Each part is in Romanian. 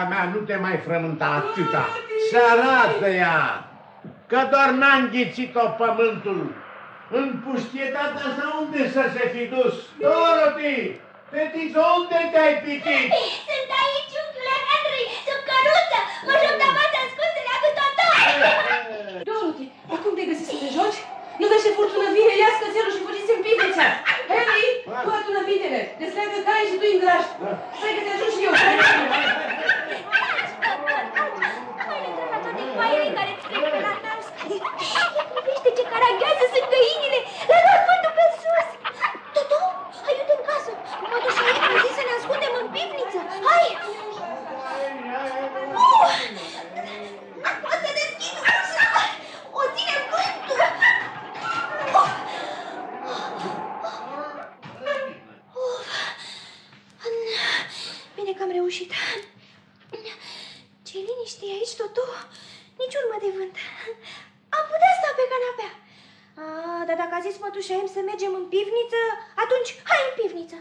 draga mea, nu te mai frământa atâta. arată ea, că doar n-a înghițit-o pământul. În puștietatea asta unde să se fi dus? Dorothy, fetiță, unde te-ai pitit? Ce liniște e aici, Tutu! Nici urmă de vânt. Am putea sta pe canapea. A, dar dacă a zis mătușa M să mergem în pivniță, atunci hai în pivniță.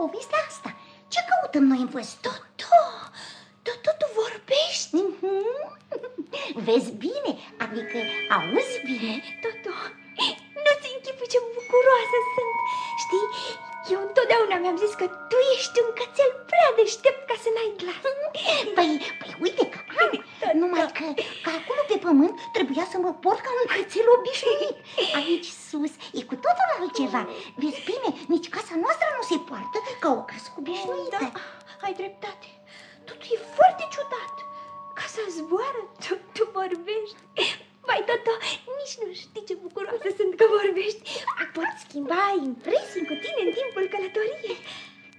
povestea asta? Ce căutăm noi în văzduh? Toto, Toto, tu vorbești? Mm -hmm. Vezi bine, adică auzi bine da, nici nu știi ce bucuroasă sunt că vorbești. Pot schimba impresii cu tine în timpul călătoriei.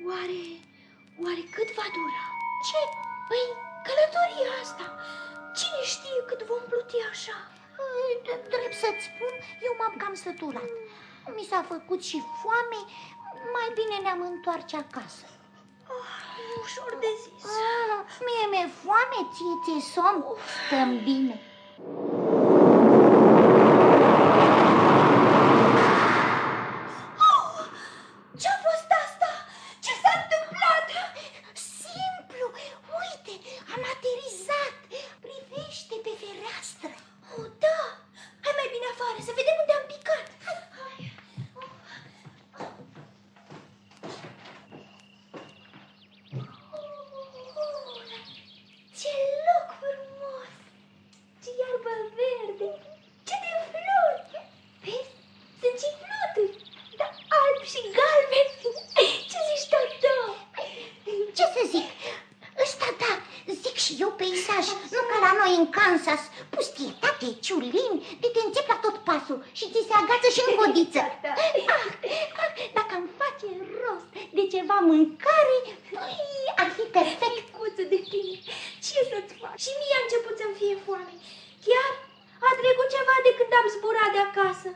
Oare, oare cât va dura? Ce? Păi, călătoria asta. Cine știe cât vom pluti așa? Trebuie să-ți spun, eu m-am cam săturat. Mi s-a făcut și foame, mai bine ne-am întoarce acasă. Oh, ușor de zis. Ah, mie mi-e foame, ție ți-e somn. Stăm bine. perfect. Micuță de tine, ce să-ți fac? Și mie a început să-mi fie foame. Chiar a trecut ceva de când am zburat de acasă.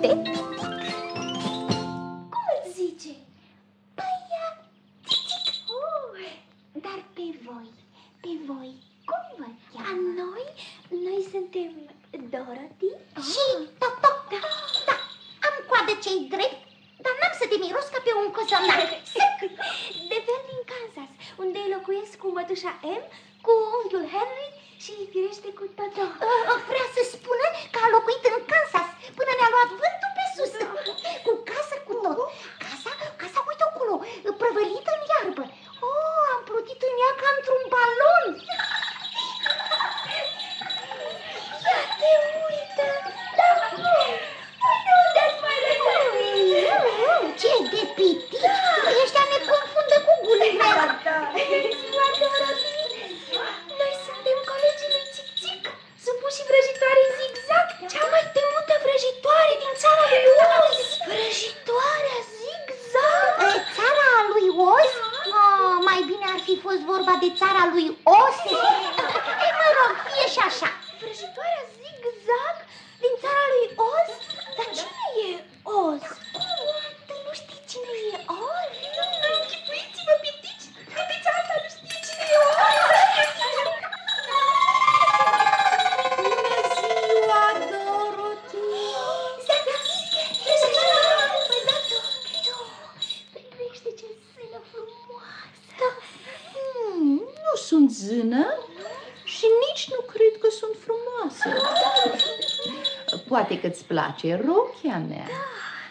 De Matthew. Poate că-ți place rochia mea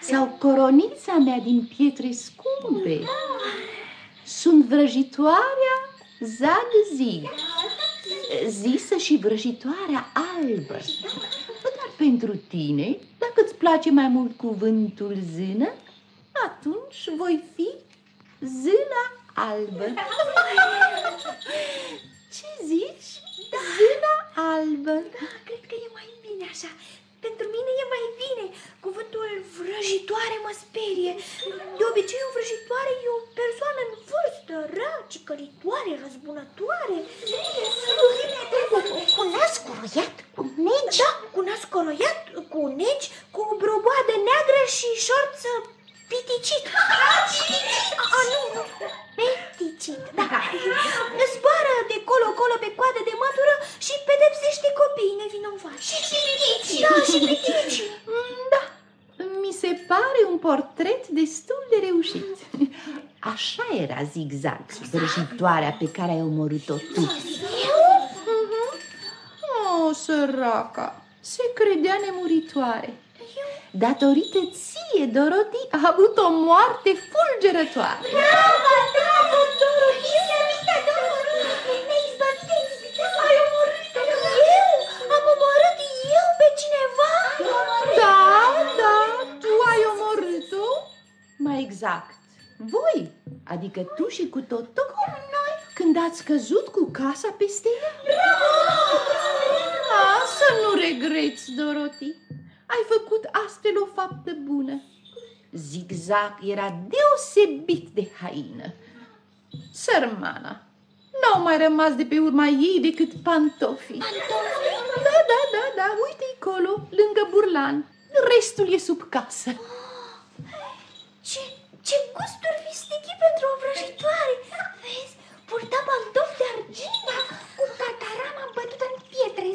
sau coronița mea din pietre scumpe. Sunt vrăjitoarea Zag-Zig, zisă și vrăjitoarea albă. Dar pentru tine, dacă îți place mai mult cuvântul zână, atunci voi fi zâna albă. Ce zici? Zâna albă. Da, cred că e mai bine așa. Pentru mine e mai bine. Cuvântul vrăjitoare mă sperie. De obicei, o vrăjitoare e o persoană în vârstă, rea, cicălitoare, răzbunătoare. Cu nas coroiat, cu negi? Da, cu nas coroiat, cu negi, cu broboadă neagră și șorță piticit. A, nu, nu, peticit, da. Zboară de colo-colo pe coadă de mătură și pedepsește copiii nevinovați. Și pitici. Da, și pitici. Mm, Da, mi se pare un portret destul de reușit. Așa era zigzag, vrăjitoarea pe care ai omorât-o tu. Oh, săraca, se credea nemuritoare. Datorită ție, Dorothy a avut o moarte fulgerătoare. Bravo, bravo, Dorothy! Iubită Dorothy! Ne izbăviți! Ai omorât eu? Am omorât eu pe cineva? Da, da, tu ai omorât-o? Mai exact, voi, adică tu și cu Toto, noi, când ați căzut cu casa peste ea. Ah, să nu regreți, Dorothy. Ai făcut astfel o faptă bună. Zigzag era deosebit de haină. Sărmana, n-au mai rămas de pe urma ei decât pantofii. Da, da, da, da, uite-i colo, lângă burlan. Restul e sub casă. Ce, ce gusturi vistichi pentru o vrăjitoare! Vezi, purta pantofi de argint cu catarama bătută în pietre.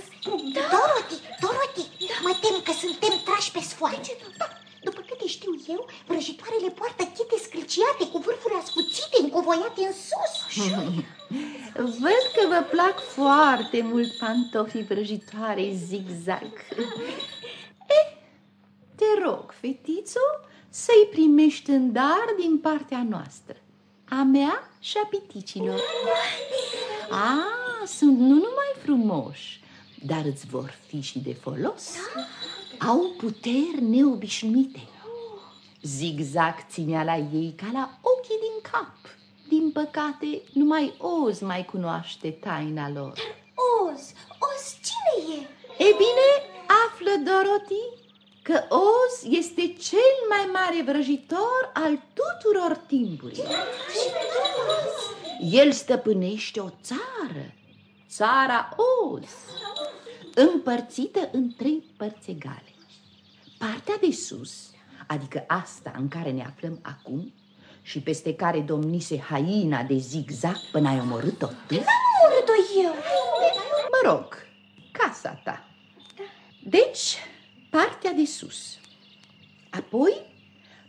Da. Dorothy, Dorothy, mă tem că suntem trași pe sfoară. Da. câte știu eu, vrăjitoarele poartă chete scâlciate cu vârfuri ascuțite, încovoiate în sus. Văd că vă plac foarte mult pantofii vrăjitoare zigzag. Eh, te rog, fetițo, să-i primești în dar din partea noastră, a mea și a piticilor. A, sunt nu numai frumoși, dar îți vor fi și de folos. Au puteri neobișnuite. Zigzag ținea la ei ca la ochii din cap. Din păcate, numai Oz mai cunoaște taina lor. Oz, Oz, cine e? E bine, află, Dorothy, că Oz este cel mai mare vrăjitor al tuturor timpurilor. El stăpânește o țară, țara Oz, împărțită în trei părți egale. Partea de sus, adică asta în care ne aflăm acum, și peste care domnise haina de zigzag până ai omorât-o tu? N-am omorât-o eu! Mă rog, casa ta. Deci, partea de sus. Apoi,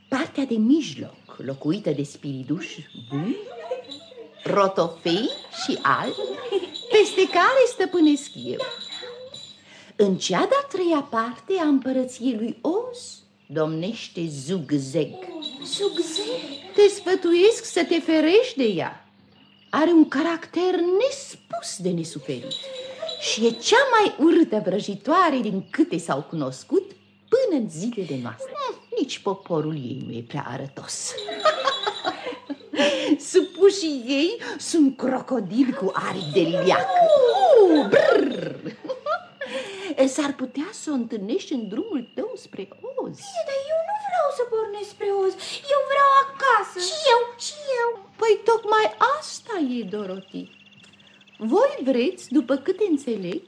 partea de mijloc, locuită de spiriduși buni, rotofei și albi, peste care stăpânesc eu. În cea de-a treia parte a împărăției lui Oz domnește Zugzeg. Zugzeg? Te sfătuiesc să te ferești de ea. Are un caracter nespus de nesuferit și e cea mai urâtă vrăjitoare din câte s-au cunoscut până în zilele noastre. Nici poporul ei nu e prea arătos. Supușii ei sunt crocodili cu aripi de liliac. Uh, brrr. S-ar putea să o întâlnești în drumul tău spre Oz. Bine, dar eu nu vreau să pornesc spre Oz. Eu vreau acasă. Și eu, și eu. Păi tocmai asta e, Dorothy. Voi vreți, după cât înțeleg,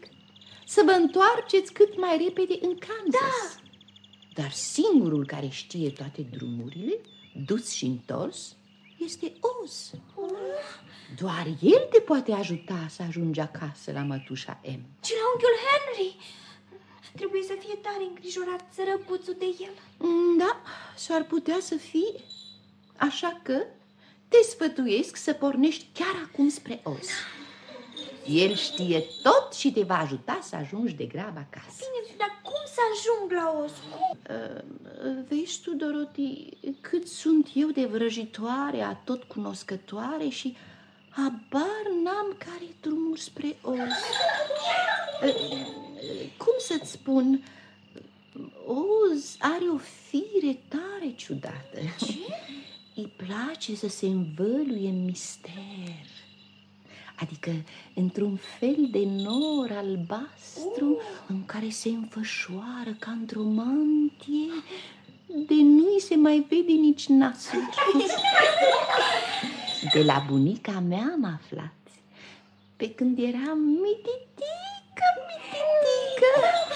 să vă întoarceți cât mai repede în Kansas. Da. Dar singurul care știe toate drumurile, dus și întors, este Oz. Doar el te poate ajuta să ajungi acasă la mătușa M. Și la unchiul Henry. Trebuie să fie tare îngrijorat sărăcuțul de el. Mm, Da, s-ar putea să fie. Așa că te sfătuiesc să pornești chiar acum spre Oz. El știe tot și te va ajuta să ajungi de grab acasă. Bine, dar cum să ajung la Oz? Cum? Uh, Vezi tu, Dorothy, cât sunt eu de vrăjitoare, a tot cunoscătoare și habar n-am care drumul spre Oz. Uh, Cum să-ți spun, Oz are o fire tare ciudată. Ce? Îi place să se învăluie în mister. Adică într-un fel de nor albastru în care se înfășoară ca într-o mantie de nu-i se mai vede nici nasul. De la bunica mea am aflat, pe când eram mititică, mititică.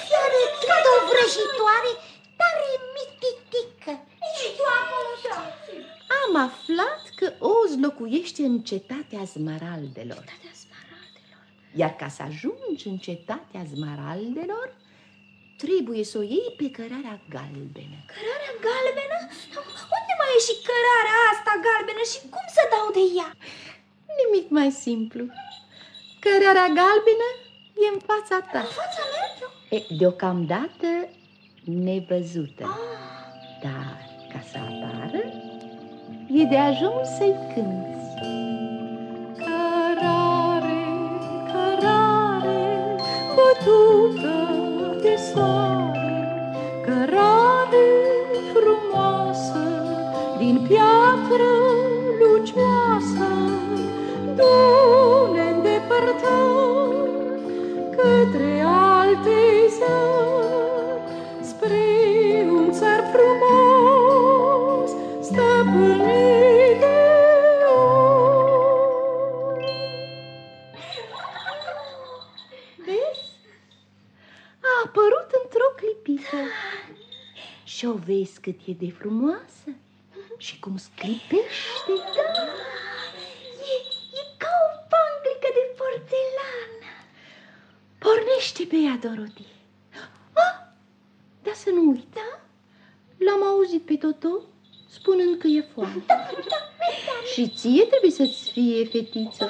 Fi arătat o vrăjitoare tare mititică. Și tu acolo, da. Am aflat că Oz locuiește în cetatea Zmaraldelor. Cetatea smaraldelor. Iar ca să ajungi în cetatea Zmaraldelor, trebuie să o iei pe cărarea galbenă. Cărarea galbenă? Unde mai e și cărarea asta galbenă și cum să dau de ea? Nimic mai simplu. Cărarea galbenă e în fața ta. Fața mea? E, deocamdată nevăzută. Dar ca să apară, e de ajuns să-i cânți. Vezi cât e de frumoasă și cum sclipește. Da, e, e ca o panglică de porțelană. Pornește pe ea, Dorothy. Ah, dar să nu uit. Da? L-am auzit auzit pe Toto spunând că e foame. Și ție trebuie să-ți fie fetiță.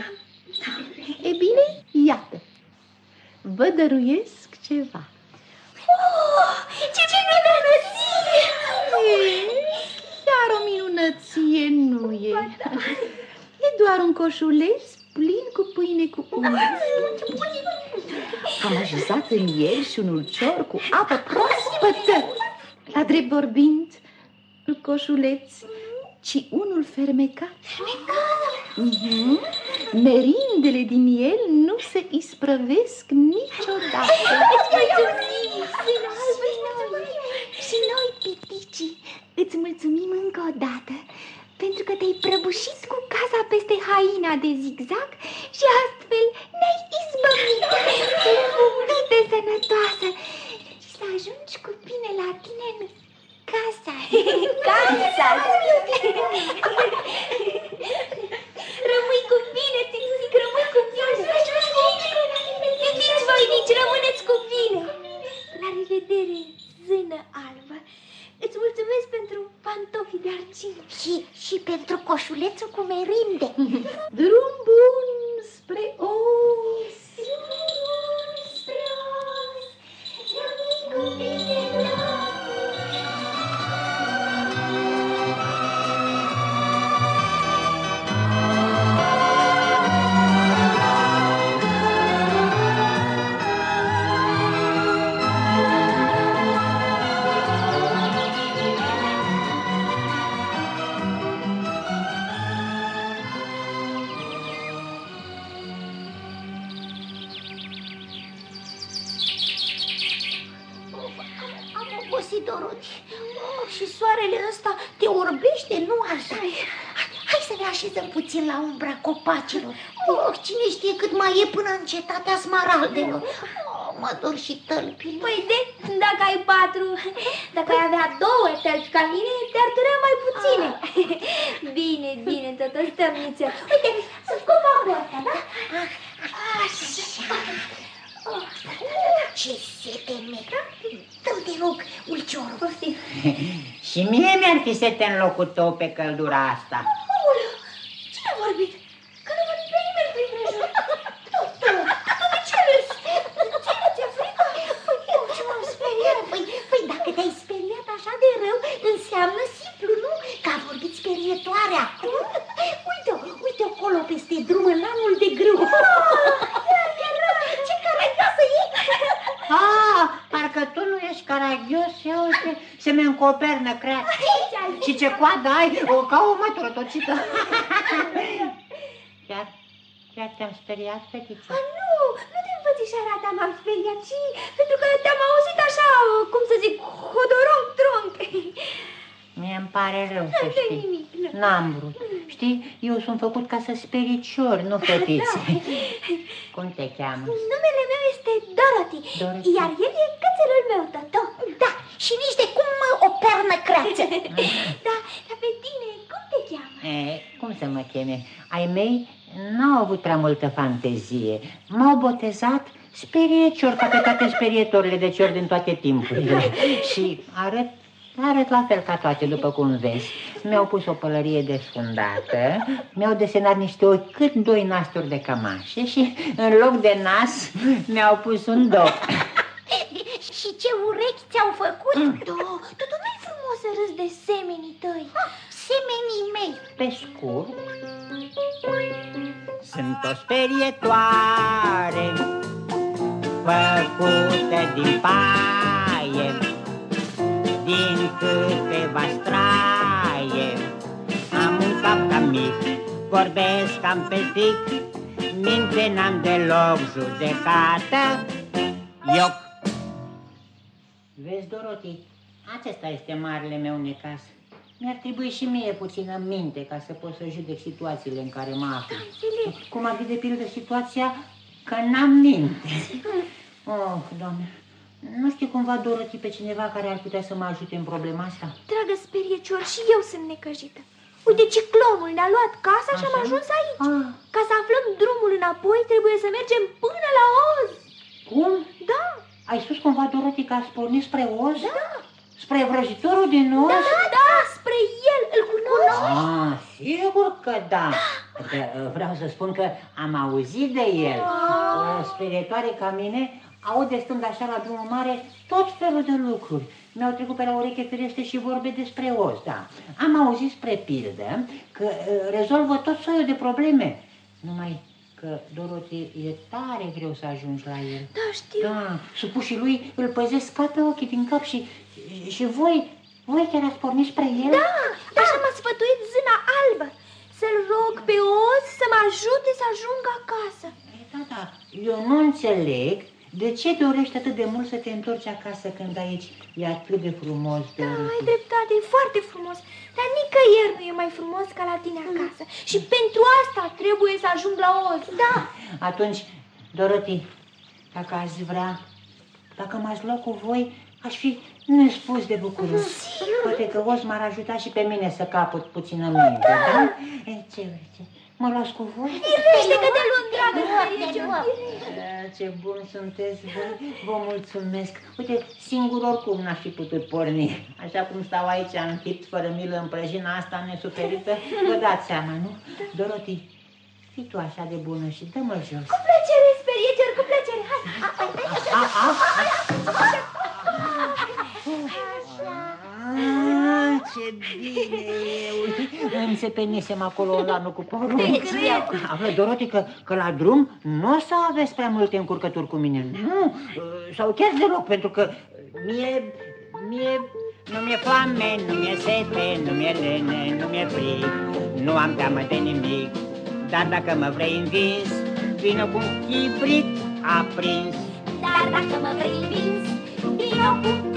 E bine, iată, vă dăruiesc ceva. Oh, ce minunăție! Chiar o minunăție nu e. E doar un coșuleț plin cu pâine cu unt. Am ajusat în el și un ulcior cu apă proaspătă. La drept vorbind, coșuleț, ci unul fermecat. Mhm. Merindele din el nu se isprăvesc niciodată. Și noi, piticii, îți mulțumim încă o dată pentru că te-ai prăbușit cu casa peste haina de zigzag și astfel copacilor. Oh, cine știe cât mai e până în cetatea smaraldelor. Oh, mă dor și tălpile. Păi de, dacă ai patru, dacă ai avea două tălpi ca mine, te-ar durea mai puține. Bine, bine, tot o stăm nițel. Uite, copacul ăsta, da? Așa. Oh, ce sete mea. Dă-mi, te rog, ulciorul. Poftim. Și mie mi-ar fi sete în locul tău pe căldura asta. Aoleu, cine a vorbit? Că nu văd pe nimeni prin prejur. Tu, tu, tu de ce râzi? Ce nu ți-e frică? Eu ce m-am speriat? Păi, păi dacă te-ai speriat așa de rău, înseamnă simplu, nu? Că a vorbit sperietoarea. Uite-o, uite acolo peste drum în lanul de grâu. Ce caracasă e! Ah, parcă tu nu ești caragios, ia uite, se mi încopernă creat. Și ce coadă ai, o, ca o mătură tocită. Chiar, chiar te-am speriat, fetiță? A, nu, nu din învățișarea ta m-am speriat, ci pentru că te-am auzit așa, cum să zic, hodoronc tronc. Mie îmi pare rău să Nu-i știi. nimic, nu. N-am vrut. Știi, eu sunt făcut ca să sperii ciori, nu fetițe. Cum te cheamă? Numele meu este Dorothy, Dorothy. iar el e cățelul meu, Toto. Da, și nici de cum o pernă creață. Da, dar pe tine, cum te cheamă? E, cum să mă cheme? Ai mei n-au avut prea multă fantezie. M-au botezat speriecior, ca pe toate sperietorile de ciori din toate timpurile. Și arăt Arăt la fel ca toate, după cum vezi. Mi-au pus o pălărie desfundată, mi-au desenat niște ochi cât doi nasturi de cămașe și în loc de nas mi-au pus un dop. și ce urechi ți-au făcut? Da, Toto, nu-i frumos să râzi de semenii tăi. Semenii mei. Pe scurt, sunt o sperietoare făcută din paie, din câteva straie. Am un cap cam mic, vorbesc cam pe tic, minte n-am deloc judecată. Ioc. Vezi, Doroti, acesta este marele meu necas. Mi-ar trebui și mie puțină minte ca să pot să judec situațiile în care mă aflu. Cum ar fi de pildă situația că n-am minte. Oh, doamne, nu știu cumva, Dorothy, pe cineva care ar putea să mă ajute în problema asta? Dragă speriecior, și eu sunt necăjită. Uite, ciclonul ne-a luat casa și am Așa? ajuns aici. Ah. Ca să aflăm drumul înapoi, trebuie să mergem până la Oz. Cum? Da, Ai spus cumva, Dorothy, că ați pornit spre Oz? Da. Spre vrăjitorul din Oz? da, da, cunoști? Ah, sigur că da. Că, vreau să spun că am auzit de el. O sperietoare ca mine aude stând așa la drumul mare tot felul de lucruri. Mi-au trecut pe la ureche firește și vorbe despre os, da. Am auzit spre pildă că uh, rezolvă tot soiul de probleme. Numai că, Dorothy, e tare greu să ajungi la el. Da, știu. Da, supușii lui îl păzesc ca pe ochii din cap și, și voi, voi chiar ați pornit spre el? Da, așa m-a sfătuit zâna albă. Să-l rog pe os să mă ajute să ajung acasă. E, Da, da, eu nu înțeleg de ce dorești atât de mult să te întorci acasă când aici e atât de frumos, Da, ai Dorothy? dreptate, e foarte frumos. Dar nicăieri nu e mai frumos ca la tine acasă. Și pentru asta trebuie să ajung la os. Da. Atunci, Dorothy, dacă ați vrea, dacă m-ați luat cu voi, aș fi nespus de bucuros. Poate că Oz m-ar ajuta și pe mine să capăt puțină minte, da? E, ce, ce, mă luați cu voi? Firește că te luăm, dragă, Sferice. E, Ce bun sunteți voi, vă mulțumesc. Uite, singur oricum n-aș fi putut porni. Așa cum stau aici închipt fără milă în prăjina asta nesuferită, vă dați seama, nu? Dorothy, fii tu așa de bună și dă-mă jos. Cu plăcere, Sferice, cu plăcere. Hai, A, a, Ah, ce bine e, uite, îmi se penisem acolo lanul cu porumb. Află, Doroti, că, că la drum nu o să aveți prea multe încurcături cu mine. Nu, sau chiar deloc, pentru că mie, mie nu mi-e foame, nu mi-e sete, nu mi-e lene, nu mi-e frig, nu am teamă de nimic. Dar dacă mă vrei învins, vină cu un chibrit aprins. Dar dacă mă vrei învins, vino cu